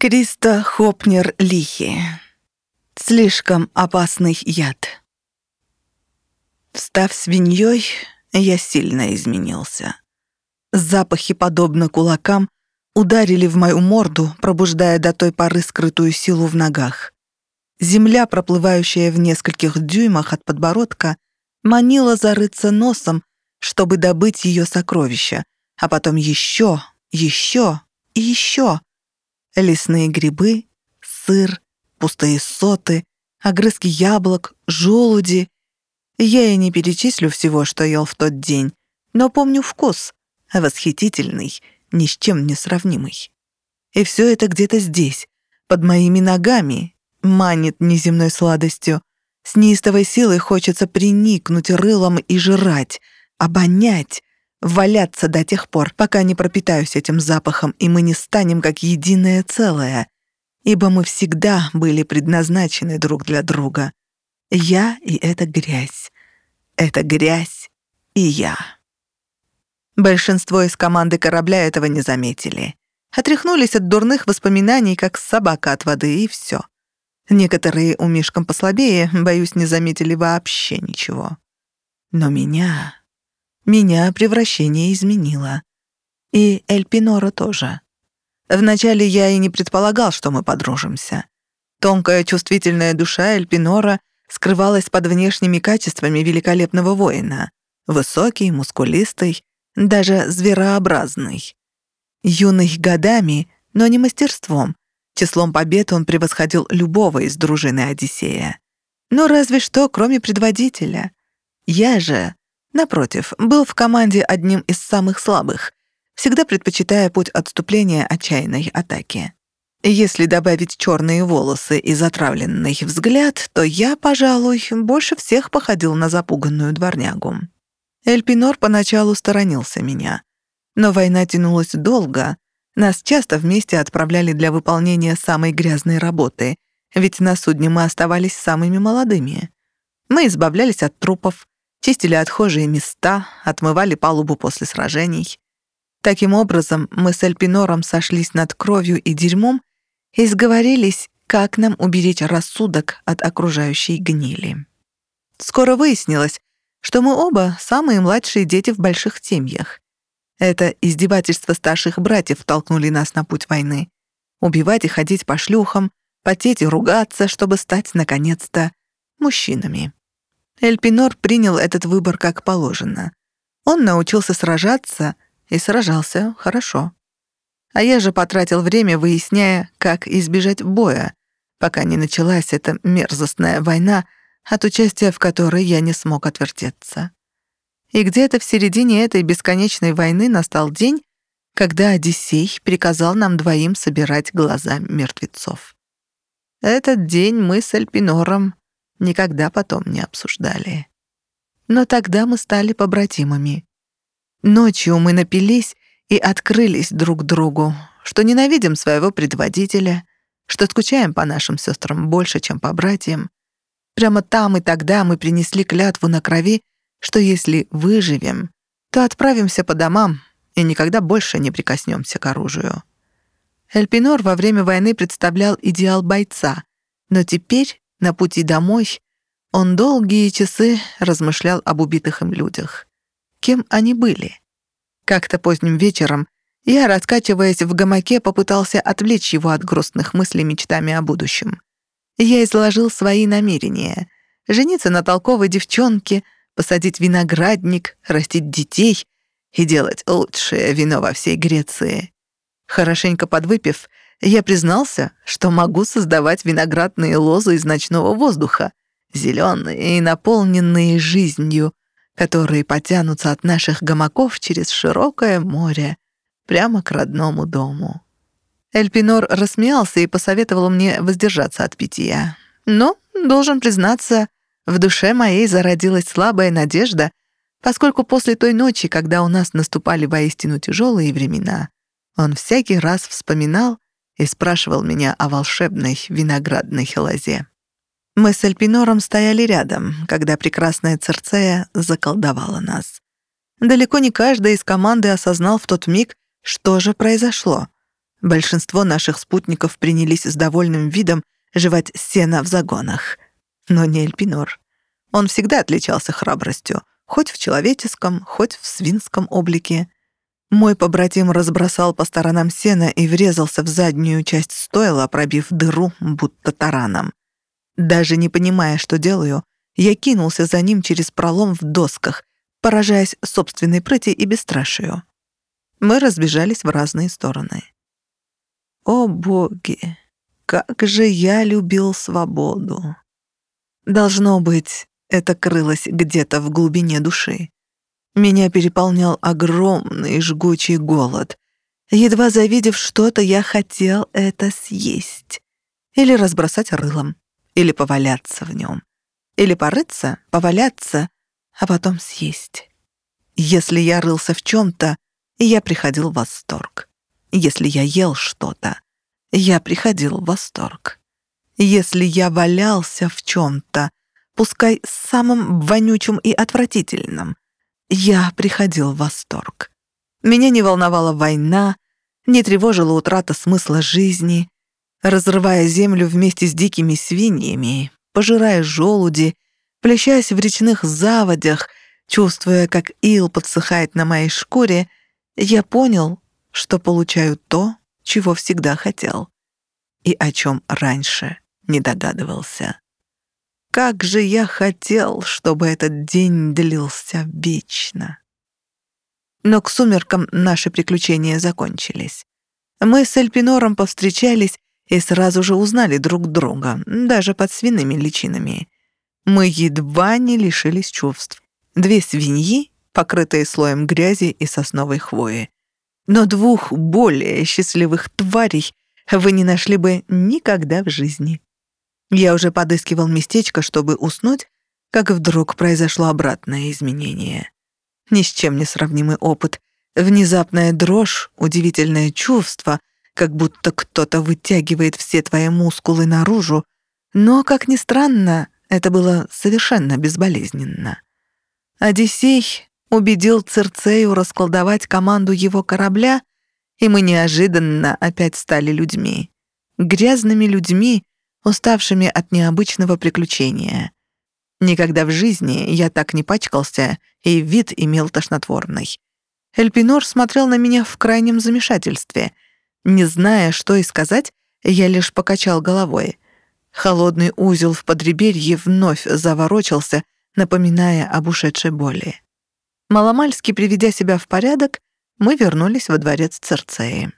Криста Хопнер Лихи. Слишком опасный яд. Став свиньей, я сильно изменился. Запахи, подобно кулакам, ударили в мою морду, пробуждая до той поры скрытую силу в ногах. Земля, проплывающая в нескольких дюймах от подбородка, манила зарыться носом, чтобы добыть ее сокровища, а потом еще, еще и еще — лесные грибы, сыр, пустые соты, огрызки яблок, желуди. Я и не перечислю всего, что ел в тот день, но помню вкус, восхитительный, ни с чем не сравнимый. И все это где-то здесь, под моими ногами, манит неземной сладостью. С неистовой силой хочется приникнуть рылом и жрать, обонять, валяться до тех пор, пока не пропитаюсь этим запахом, и мы не станем как единое целое, ибо мы всегда были предназначены друг для друга. Я и эта грязь. Это грязь и я. Большинство из команды корабля этого не заметили. Отряхнулись от дурных воспоминаний, как собака от воды, и все. Некоторые умишкам послабее, боюсь, не заметили вообще ничего. Но меня... Меня превращение изменило. И Эльпинора тоже. Вначале я и не предполагал, что мы подружимся. Тонкая чувствительная душа Эльпинора скрывалась под внешними качествами великолепного воина. Высокий, мускулистый, даже зверообразный. Юный годами, но не мастерством. Числом побед он превосходил любого из дружины Одиссея. Ну, разве что, кроме предводителя. Я же Напротив, был в команде одним из самых слабых, всегда предпочитая путь отступления отчаянной атаки. Если добавить черные волосы и затравленный взгляд, то я, пожалуй, больше всех походил на запуганную дворнягу. Эльпинор поначалу сторонился меня. Но война тянулась долго. Нас часто вместе отправляли для выполнения самой грязной работы, ведь на судне мы оставались самыми молодыми. Мы избавлялись от трупов, чистили отхожие места, отмывали палубу после сражений. Таким образом, мы с Эльпинором сошлись над кровью и дерьмом и сговорились, как нам уберечь рассудок от окружающей гнили. Скоро выяснилось, что мы оба самые младшие дети в больших семьях. Это издевательство старших братьев толкнули нас на путь войны. Убивать и ходить по шлюхам, потеть и ругаться, чтобы стать, наконец-то, мужчинами. Эльпинор принял этот выбор как положено. Он научился сражаться и сражался хорошо. А я же потратил время, выясняя, как избежать боя, пока не началась эта мерзостная война, от участия в которой я не смог отвертеться. И где-то в середине этой бесконечной войны настал день, когда Одиссей приказал нам двоим собирать глаза мертвецов. Этот день мы с Альпинором никогда потом не обсуждали. Но тогда мы стали побратимами. Ночью мы напились и открылись друг другу, что ненавидим своего предводителя, что скучаем по нашим сестрам больше, чем по братьям. Прямо там и тогда мы принесли клятву на крови, что если выживем, то отправимся по домам и никогда больше не прикоснемся к оружию. Эльпинор во время войны представлял идеал бойца, но теперь на пути домой он долгие часы размышлял об убитых им людях. Кем они были? Как-то поздним вечером я, раскачиваясь в гамаке, попытался отвлечь его от грустных мыслей мечтами о будущем. Я изложил свои намерения. Жениться на толковой девчонке, посадить виноградник, растить детей и делать лучшее вино во всей Греции. Хорошенько подвыпив, я признался, что могу создавать виноградные лозы из ночного воздуха, зеленые и наполненные жизнью, которые потянутся от наших гамаков через широкое море прямо к родному дому. Эльпинор рассмеялся и посоветовал мне воздержаться от питья. Но, должен признаться, в душе моей зародилась слабая надежда, поскольку после той ночи, когда у нас наступали воистину тяжелые времена, он всякий раз вспоминал, и спрашивал меня о волшебной виноградной лозе. Мы с Альпинором стояли рядом, когда прекрасная Церцея заколдовала нас. Далеко не каждый из команды осознал в тот миг, что же произошло. Большинство наших спутников принялись с довольным видом жевать сено в загонах. Но не Эльпинор. Он всегда отличался храбростью, хоть в человеческом, хоть в свинском облике. Мой побратим разбросал по сторонам сена и врезался в заднюю часть стойла, пробив дыру, будто тараном. Даже не понимая, что делаю, я кинулся за ним через пролом в досках, поражаясь собственной прыти и бесстрашию. Мы разбежались в разные стороны. О боги, как же я любил свободу! Должно быть, это крылось где-то в глубине души. Меня переполнял огромный жгучий голод. Едва завидев что-то, я хотел это съесть. Или разбросать рылом, или поваляться в нем. Или порыться, поваляться, а потом съесть. Если я рылся в чем-то, я приходил в восторг. Если я ел что-то, я приходил в восторг. Если я валялся в чем-то, пускай самым вонючим и отвратительным, я приходил в восторг. Меня не волновала война, не тревожила утрата смысла жизни. Разрывая землю вместе с дикими свиньями, пожирая желуди, плещась в речных заводях, чувствуя, как ил подсыхает на моей шкуре, я понял, что получаю то, чего всегда хотел и о чем раньше не догадывался. Как же я хотел, чтобы этот день длился вечно. Но к сумеркам наши приключения закончились. Мы с Эльпинором повстречались и сразу же узнали друг друга, даже под свиными личинами. Мы едва не лишились чувств. Две свиньи, покрытые слоем грязи и сосновой хвои. Но двух более счастливых тварей вы не нашли бы никогда в жизни. Я уже подыскивал местечко, чтобы уснуть, как вдруг произошло обратное изменение. Ни с чем не сравнимый опыт. Внезапная дрожь, удивительное чувство, как будто кто-то вытягивает все твои мускулы наружу, но, как ни странно, это было совершенно безболезненно. Одиссей убедил Церцею расколдовать команду его корабля, и мы неожиданно опять стали людьми. Грязными людьми, уставшими от необычного приключения. Никогда в жизни я так не пачкался, и вид имел тошнотворный. Эльпинор смотрел на меня в крайнем замешательстве. Не зная, что и сказать, я лишь покачал головой. Холодный узел в подреберье вновь заворочился, напоминая об ушедшей боли. Маломальски приведя себя в порядок, мы вернулись во дворец Церцеи.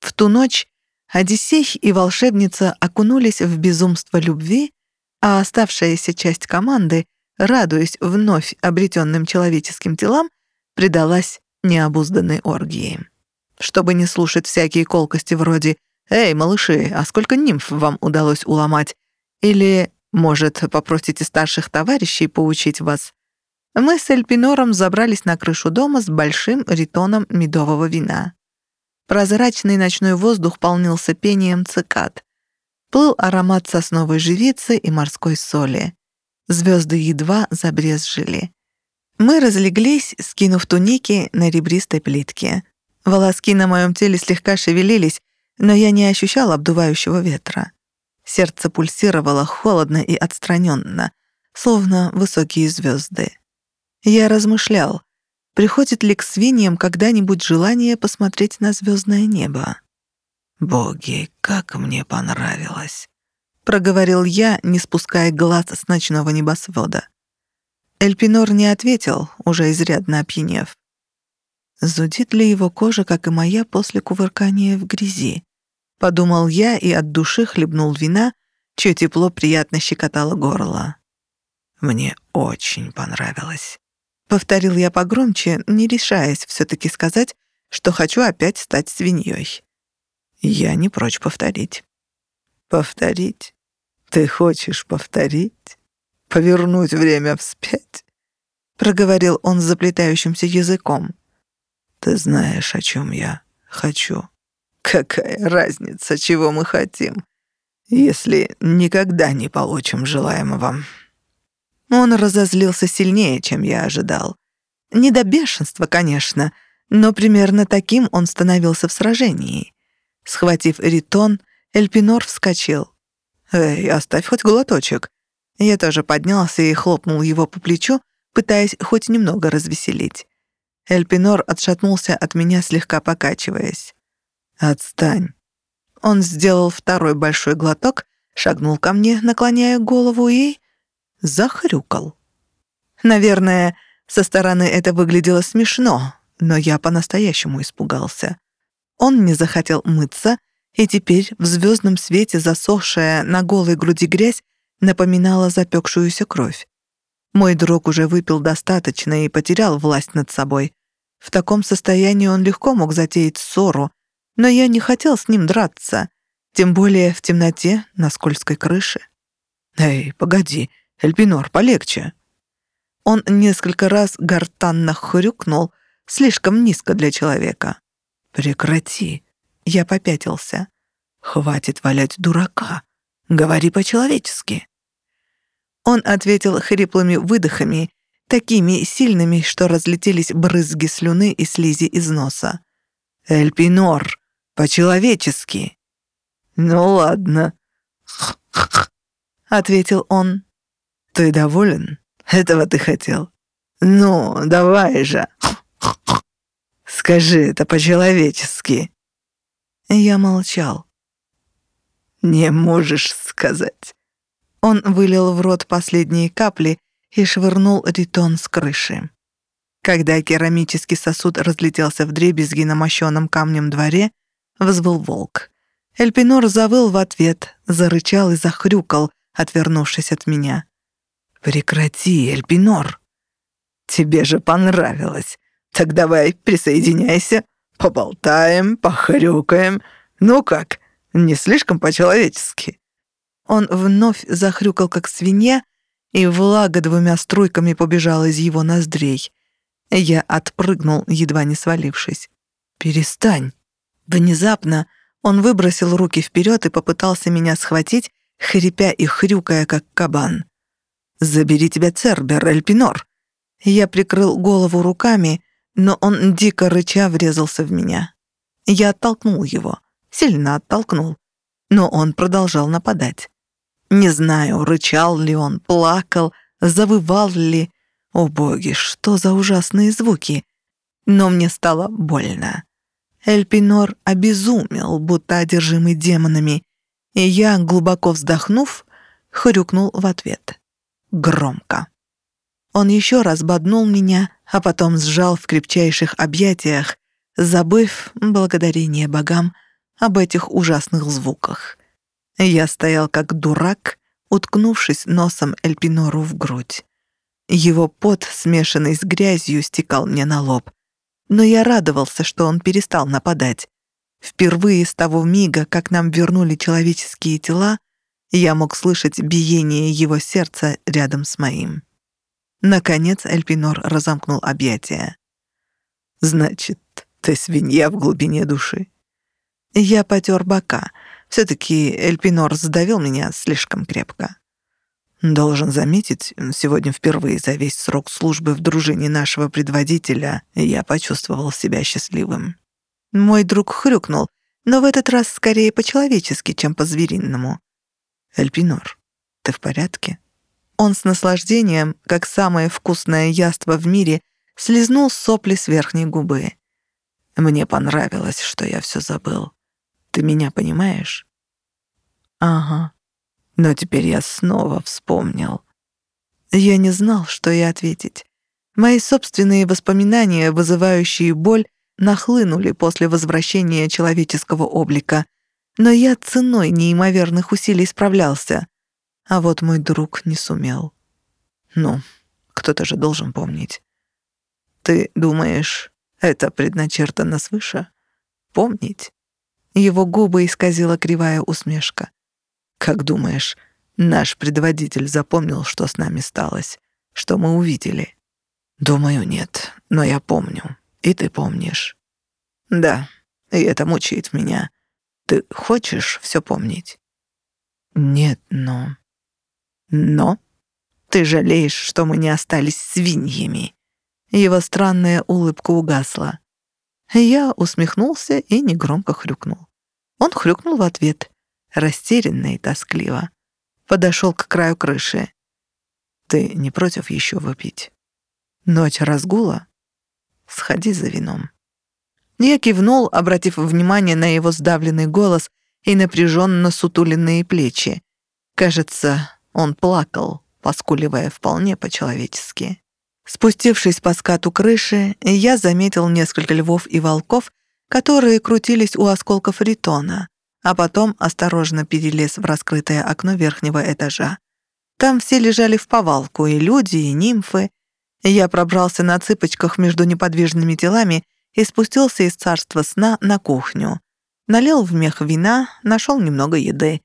В ту ночь Одиссей и волшебница окунулись в безумство любви, а оставшаяся часть команды, радуясь вновь обретенным человеческим телам, предалась необузданной оргии. Чтобы не слушать всякие колкости вроде «Эй, малыши, а сколько нимф вам удалось уломать?» или «Может, попросите старших товарищей поучить вас?» Мы с Эльпинором забрались на крышу дома с большим ритоном медового вина. Прозрачный ночной воздух полнился пением цикад. Плыл аромат сосновой живицы и морской соли. Звезды едва забрезжили. Мы разлеглись, скинув туники на ребристой плитке. Волоски на моем теле слегка шевелились, но я не ощущал обдувающего ветра. Сердце пульсировало холодно и отстраненно, словно высокие звезды. Я размышлял, Приходит ли к свиньям когда-нибудь желание посмотреть на звездное небо? «Боги, как мне понравилось!» — проговорил я, не спуская глаз с ночного небосвода. Эльпинор не ответил, уже изрядно опьянев. Зудит ли его кожа, как и моя, после кувыркания в грязи? Подумал я и от души хлебнул вина, чье тепло приятно щекотало горло. Мне очень понравилось. Повторил я погромче, не решаясь все-таки сказать, что хочу опять стать свиньей. Я не прочь повторить. Повторить? Ты хочешь повторить? Повернуть время вспять? Проговорил он заплетающимся языком. Ты знаешь, о чем я хочу. Какая разница, чего мы хотим, если никогда не получим желаемого? Он разозлился сильнее, чем я ожидал. Не до бешенства, конечно, Но примерно таким он становился в сражении. Схватив ритон, Эльпинор вскочил. «Эй, оставь хоть глоточек». Я тоже поднялся и хлопнул его по плечу, пытаясь хоть немного развеселить. Эльпинор отшатнулся от меня, слегка покачиваясь. «Отстань». Он сделал второй большой глоток, шагнул ко мне, наклоняя голову и... захрюкал. Наверное, со стороны это выглядело смешно, но я по-настоящему испугался. Он не захотел мыться, и теперь в звездном свете засохшая на голой груди грязь напоминала запекшуюся кровь. Мой друг уже выпил достаточно и потерял власть над собой. В таком состоянии он легко мог затеять ссору, но я не хотел с ним драться, тем более в темноте на скользкой крыше. «Эй, погоди, Эльпинор, полегче!» Он несколько раз гортанно хрюкнул, слишком низко для человека. «Прекрати!» Я попятился. «Хватит валять дурака. Говори по-человечески». Он ответил хриплыми выдохами, такими сильными, что разлетелись брызги слюны и слизи из носа. «Эльпинор, по-человечески». «Ну ладно», — ответил он. «Ты доволен? Этого ты хотел? Ну, давай же. Скажи это по-человечески». Я молчал. «Не можешь сказать». Он вылил в рот последние капли и швырнул ритон с крыши. Когда керамический сосуд разлетелся в дребезги на мощенном камнем дворе, взвыл волк. Эльпинор завыл в ответ, зарычал и захрюкал, отвернувшись от меня. «Прекрати, Эльпинор!» «Тебе же понравилось. Так давай присоединяйся, поболтаем, похрюкаем. Ну как, не слишком по-человечески?» Он вновь захрюкал, как свинья, и влага двумя струйками побежала из его ноздрей. Я отпрыгнул, едва не свалившись. «Перестань!» Внезапно он выбросил руки вперед и попытался меня схватить, хрипя и хрюкая, как кабан. «Забери тебя, Цербер, Эльпинор!» Я прикрыл голову руками, но он дико рыча врезался в меня. Я оттолкнул его, сильно оттолкнул, но он продолжал нападать. Не знаю, рычал ли он, плакал, завывал ли. О боги, что за ужасные звуки! Но мне стало больно. Эльпинор обезумел, будто одержимый демонами, и я, глубоко вздохнув, хрюкнул в ответ. Громко. Он еще раз боднул меня, а потом сжал в крепчайших объятиях, забыв, благодарение богам, об этих ужасных звуках. Я стоял как дурак, уткнувшись носом Эльпинору в грудь. Его пот, смешанный с грязью, стекал мне на лоб но я радовался, что он перестал нападать. Впервые с того мига, как нам вернули человеческие тела, я мог слышать биение его сердца рядом с моим. Наконец Эльпинор разомкнул объятия. «Значит, ты свинья в глубине души?» Я потер бока. Все-таки Эльпинор сдавил меня слишком крепко. Должен заметить, сегодня впервые за весь срок службы в дружине нашего предводителя я почувствовал себя счастливым. Мой друг хрюкнул, но в этот раз скорее по-человечески, чем по-звериному. «Эльпинор, ты в порядке?» Он с наслаждением, как самое вкусное яство в мире, слезнул сопли с верхней губы. «Мне понравилось, что я все забыл. Ты меня понимаешь?» «Ага», но теперь я снова вспомнил. Я не знал, что и ответить. Мои собственные воспоминания, вызывающие боль, нахлынули после возвращения человеческого облика, но я ценой неимоверных усилий справлялся. А вот мой друг не сумел. Ну, кто-то же должен помнить. Ты думаешь, это предначертано свыше? Помнить? Его губы исказила кривая усмешка. Как думаешь, наш предводитель запомнил, что с нами сталось, что мы увидели? Думаю, нет, но я помню, и ты помнишь. Да, и это мучает меня. Ты хочешь все помнить? Нет, но... Но? Ты жалеешь, что мы не остались свиньями. Его странная улыбка угасла. Я усмехнулся и негромко хрюкнул. Он хрюкнул в ответ, растерянно и тоскливо. Подошел к краю крыши. «Ты не против еще выпить? Ночь разгула? Сходи за вином». Я кивнул, обратив внимание на его сдавленный голос и напряженно сутуленные плечи. Кажется, он плакал, поскуливая вполне по-человечески. Спустившись по скату крыши, я заметил несколько львов и волков, которые крутились у осколков ритона, а потом осторожно перелез в раскрытое окно верхнего этажа. Там все лежали в повалку, и люди, и нимфы. Я пробрался на цыпочках между неподвижными телами и спустился из царства сна на кухню. Налил в мех вина, нашел немного еды.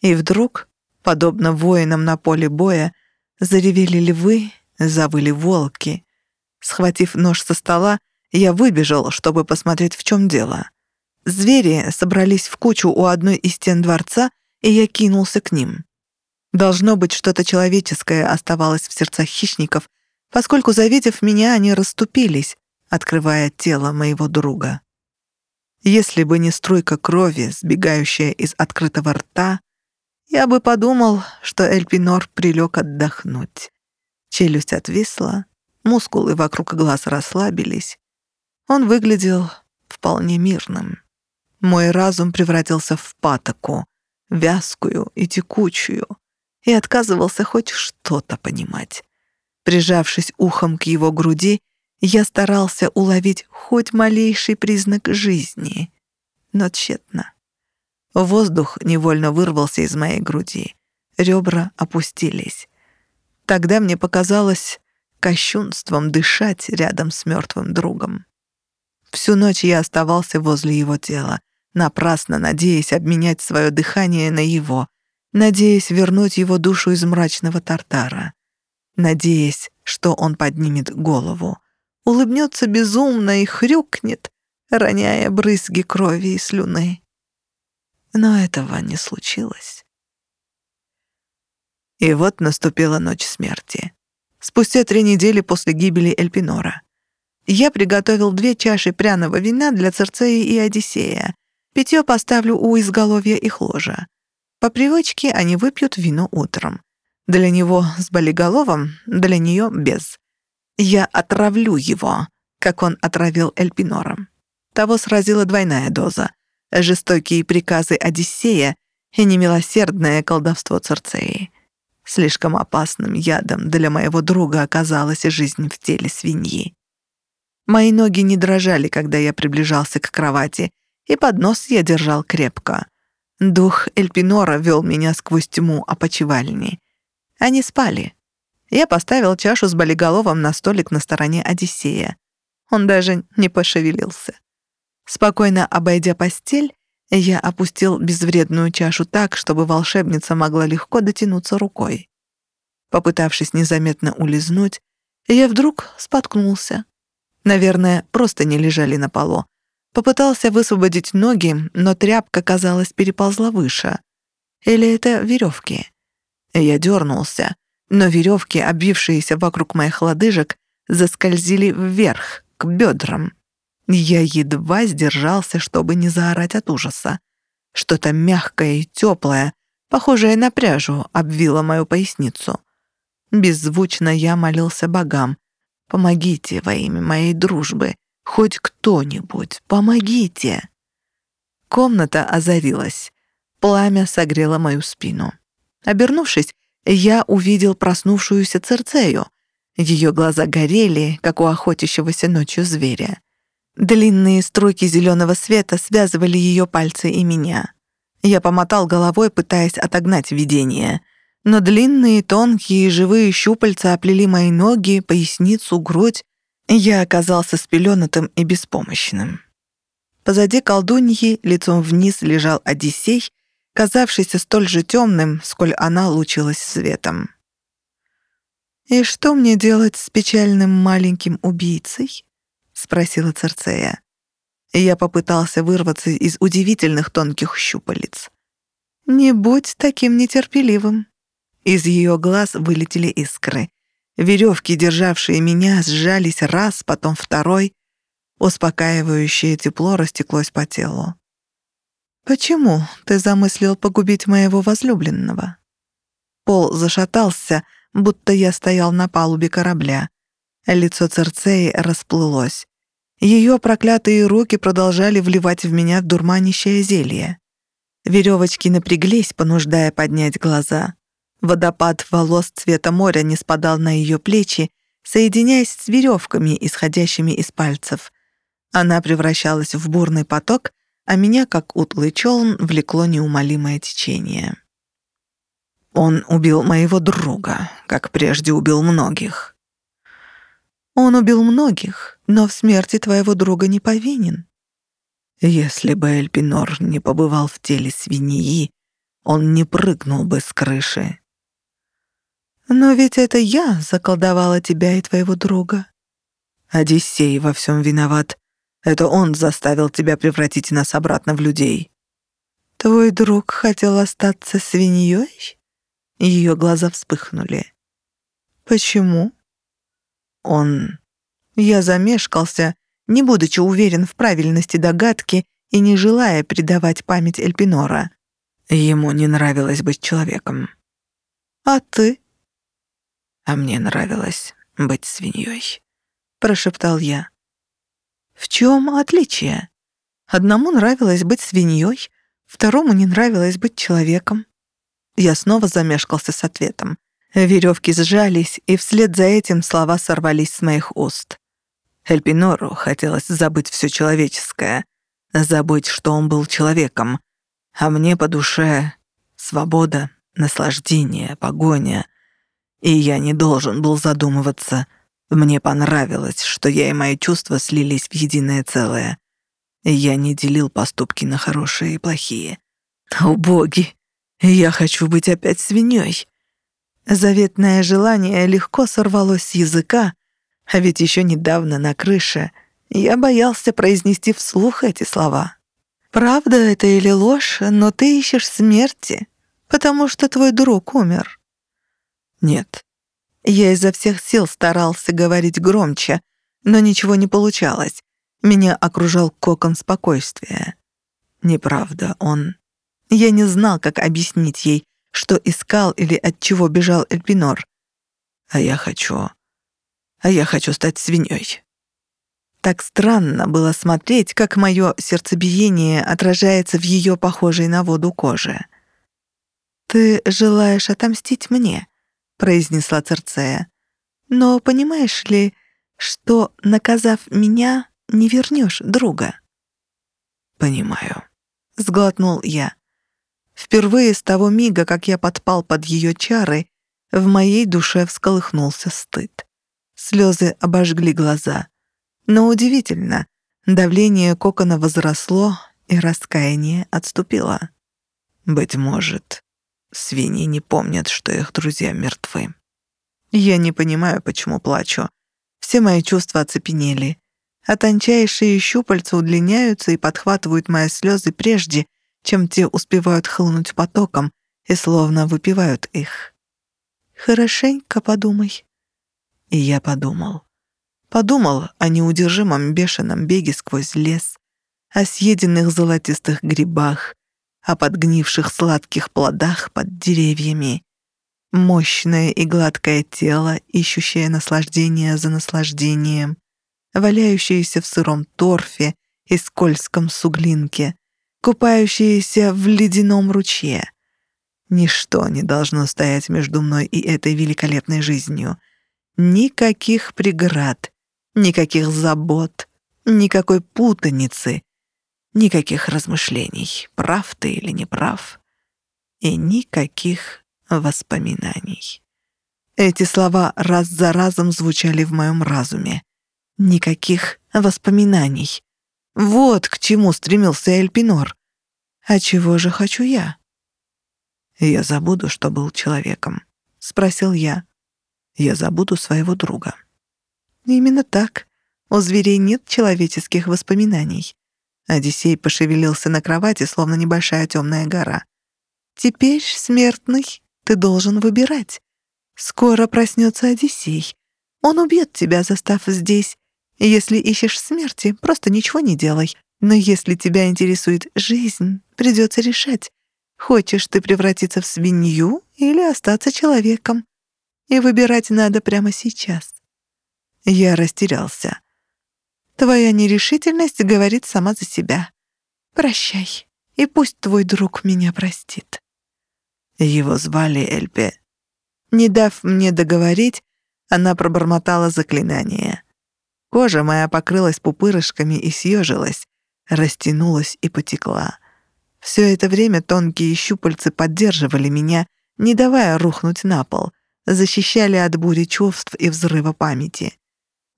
И вдруг, подобно воинам на поле боя, заревели львы, завыли волки. Схватив нож со стола, я выбежал, чтобы посмотреть, в чем дело. Звери собрались в кучу у одной из стен дворца, и я кинулся к ним. Должно быть, что-то человеческое оставалось в сердцах хищников, поскольку, завидев меня, они расступились, открывая тело моего друга. Если бы не струйка крови, сбегающая из открытого рта, я бы подумал, что Эльпинор прилег отдохнуть. Челюсть отвисла, мускулы вокруг глаз расслабились. Он выглядел вполне мирным. Мой разум превратился в патоку, вязкую и текучую, и отказывался хоть что-то понимать. Прижавшись ухом к его груди, я старался уловить хоть малейший признак жизни, но тщетно. Воздух невольно вырвался из моей груди. Ребра опустились. Тогда мне показалось кощунством дышать рядом с мертвым другом. Всю ночь я оставался возле его тела, напрасно надеясь обменять свое дыхание на его, надеясь вернуть его душу из мрачного тартара, надеясь, что он поднимет голову, улыбнется безумно и хрюкнет, роняя брызги крови и слюны. Но этого не случилось. И вот наступила ночь смерти. Спустя три недели после гибели Эльпинора. Я приготовил две чаши пряного вина для Церцеи и Одиссея. Питье поставлю у изголовья их ложа. По привычке они выпьют вино утром. Для него с болиголовом, для нее без. Я отравлю его, как он отравил Эльпинором. Того сразила двойная доза. Жестокие приказы Одиссея и немилосердное колдовство Церцеи. Слишком опасным ядом для моего друга оказалась жизнь в теле свиньи. Мои ноги не дрожали, когда я приближался к кровати, и поднос я держал крепко. Дух Эльпинора вел меня сквозь тьму опочивальни. Они спали. Я поставил чашу с болиголовом на столик на стороне Одиссея. Он даже не пошевелился. Спокойно обойдя постель, я опустил безвредную чашу так, чтобы волшебница могла легко дотянуться рукой. Попытавшись незаметно улизнуть, я вдруг споткнулся. Наверное, просто не лежали на полу. Попытался высвободить ноги, но тряпка, казалось, переползла выше. Или это веревки? Я дернулся, но веревки, обвившиеся вокруг моих лодыжек, заскользили вверх, к бедрам. Я едва сдержался, чтобы не заорать от ужаса. Что-то мягкое и теплое, похожее на пряжу, обвило мою поясницу. Беззвучно я молился богам. «Помогите во имя моей дружбы. Хоть кто-нибудь, помогите!» Комната озарилась. Пламя согрело мою спину. Обернувшись, я увидел проснувшуюся Церцею. Ее глаза горели, как у охотящегося ночью зверя. Длинные струйки зеленого света связывали ее пальцы и меня. Я помотал головой, пытаясь отогнать видение. Но длинные, тонкие, живые щупальца оплели мои ноги, поясницу, грудь. Я оказался спеленутым и беспомощным. Позади колдуньи лицом вниз лежал Одиссей, казавшийся столь же темным, сколь она лучилась светом. «И что мне делать с печальным маленьким убийцей?» — спросила Церцея. Я попытался вырваться из удивительных тонких щупалец. «Не будь таким нетерпеливым». Из ее глаз вылетели искры. Веревки, державшие меня, сжались раз, потом второй. Успокаивающее тепло растеклось по телу. «Почему ты замыслил погубить моего возлюбленного?» Пол зашатался, будто я стоял на палубе корабля. Лицо Церцеи расплылось. Ее проклятые руки продолжали вливать в меня дурманящее зелье. Веревочки напряглись, понуждая поднять глаза. Водопад волос цвета моря не спадал на ее плечи, соединяясь с веревками, исходящими из пальцев. Она превращалась в бурный поток, а меня, как утлый челн, влекло неумолимое течение. Он убил моего друга, как прежде убил многих. Он убил многих, но в смерти твоего друга не повинен. Если бы Эльпинор не побывал в теле свиньи, он не прыгнул бы с крыши. Но ведь это я заколдовала тебя и твоего друга. Одиссей во всем виноват. Это он заставил тебя превратить нас обратно в людей. Твой друг хотел остаться свиньей? Ее глаза вспыхнули. Почему? Он... Я замешкался, не будучи уверен в правильности догадки и не желая предавать память Эльпинора. Ему не нравилось быть человеком. «А ты?» «А мне нравилось быть свиньей», — прошептал я. «В чем отличие? Одному нравилось быть свиньей, второму не нравилось быть человеком. Я снова замешкался с ответом. Веревки сжались, и вслед за этим слова сорвались с моих уст. Эльпинору хотелось забыть все человеческое, забыть, что он был человеком, а мне по душе свобода, наслаждение, погоня. И я не должен был задумываться. Мне понравилось, что я и мои чувства слились в единое целое. Я не делил поступки на хорошие и плохие. О боги! Я хочу быть опять свиньей. Заветное желание легко сорвалось с языка, а ведь еще недавно на крыше я боялся произнести вслух эти слова. «Правда это или ложь, но ты ищешь смерти, потому что твой друг умер». «Нет». Я изо всех сил старался говорить громче, но ничего не получалось. Меня окружал кокон спокойствия. Неправда, он я не знал, как объяснить ей, что искал или от чего бежал Эльпинор. А я хочу... А я хочу стать свиньей. Так странно было смотреть, как мое сердцебиение отражается в ее похожей на воду коже. «Ты желаешь отомстить мне», — произнесла Церцея. «Но понимаешь ли, что, наказав меня, не вернешь друга?» «Понимаю», — сглотнул я. Впервые с того мига, как я подпал под ее чары, в моей душе всколыхнулся стыд. Слезы обожгли глаза. Но удивительно, давление кокона возросло, и раскаяние отступило. Быть может, свиньи не помнят, что их друзья мертвы. Я не понимаю, почему плачу. Все мои чувства оцепенели. А тончайшие щупальца удлиняются и подхватывают мои слезы прежде, чем те успевают хлынуть потоком и словно выпивают их. «Хорошенько подумай». И я подумал. Подумал о неудержимом бешеном беге сквозь лес, о съеденных золотистых грибах, о подгнивших сладких плодах под деревьями. Мощное и гладкое тело, ищущее наслаждение за наслаждением, валяющееся в сыром торфе и скользком суглинке, купающиеся в ледяном ручье. Ничто не должно стоять между мной и этой великолепной жизнью. Никаких преград, никаких забот, никакой путаницы, никаких размышлений, прав ты или не прав, и никаких воспоминаний. Эти слова раз за разом звучали в моем разуме. Никаких воспоминаний. Вот к чему стремился Эльпинор. А чего же хочу я? Я забуду, что был человеком, спросил я. Я забуду своего друга. Именно так. У зверей нет человеческих воспоминаний. Одиссей пошевелился на кровати, словно небольшая темная гора. «Теперь, смертный, ты должен выбирать. Скоро проснется Одиссей. Он убьет тебя, застав здесь, Если ищешь смерти, просто ничего не делай. Но если тебя интересует жизнь, придется решать, хочешь ты превратиться в свинью или остаться человеком. И выбирать надо прямо сейчас. Я растерялся. Твоя нерешительность говорит сама за себя. Прощай, и пусть твой друг меня простит. Его звали Эльпе. Не дав мне договорить, она пробормотала заклинание. Кожа моя покрылась пупырышками и съежилась, растянулась и потекла. Все это время тонкие щупальцы поддерживали меня, не давая рухнуть на пол, защищали от бури чувств и взрыва памяти.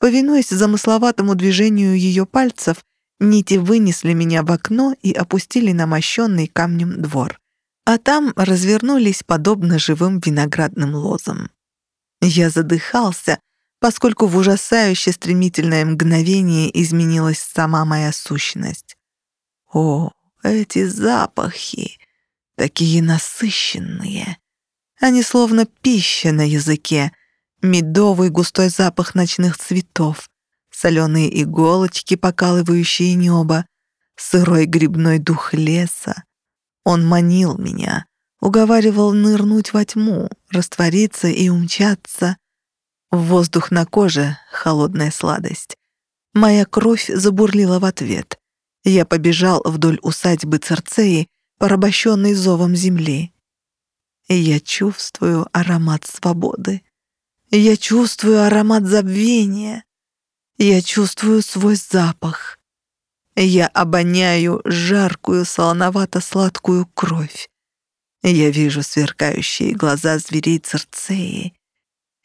Повинуясь замысловатому движению ее пальцев, нити вынесли меня в окно и опустили на мощенный камнем двор. А там развернулись подобно живым виноградным лозам. Я задыхался, поскольку в ужасающе стремительное мгновение изменилась сама моя сущность. О, эти запахи, такие насыщенные. Они словно пища на языке, медовый густой запах ночных цветов, соленые иголочки, покалывающие небо, сырой грибной дух леса. Он манил меня, уговаривал нырнуть во тьму, раствориться и умчаться. Воздух на коже — холодная сладость. Моя кровь забурлила в ответ. Я побежал вдоль усадьбы Церцеи, порабощенной зовом земли. Я чувствую аромат свободы. Я чувствую аромат забвения. Я чувствую свой запах. Я обоняю жаркую, солоновато-сладкую кровь. Я вижу сверкающие глаза зверей Церцеи.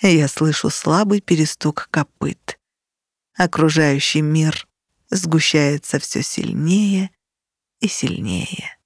Я слышу слабый перестук копыт. Окружающий мир сгущается все сильнее и сильнее.